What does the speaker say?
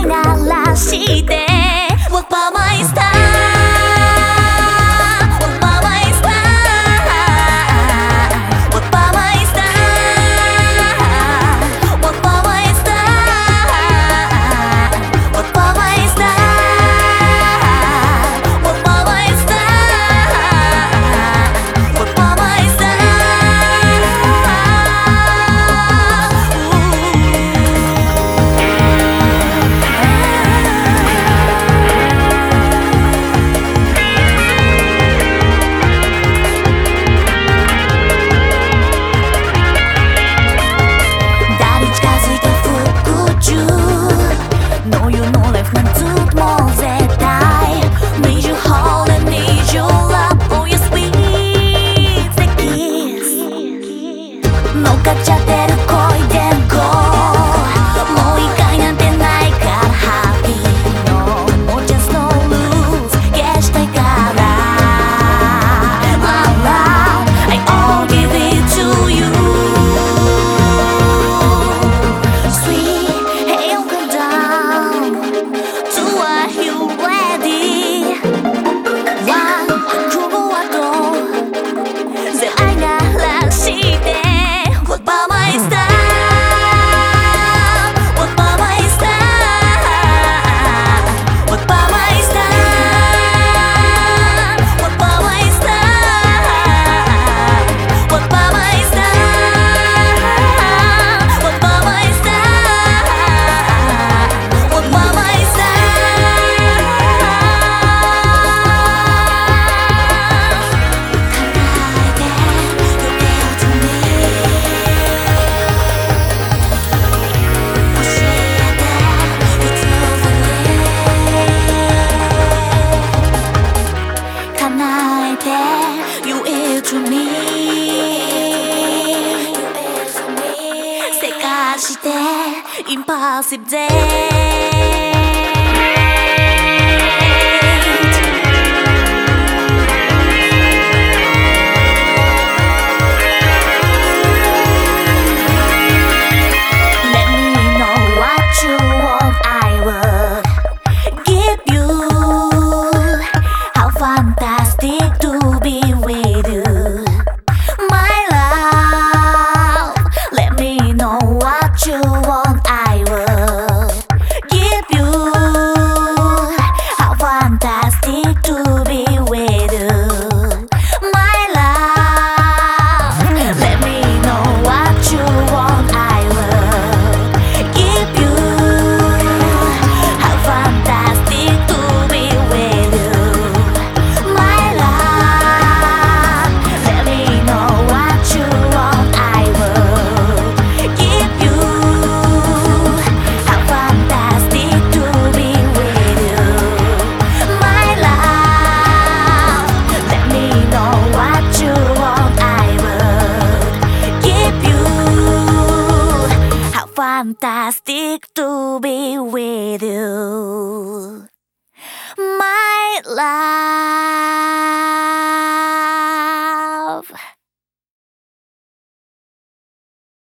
イ鳴らして Walk by my style you it to me せかして Impossible. Fantastic to be with you,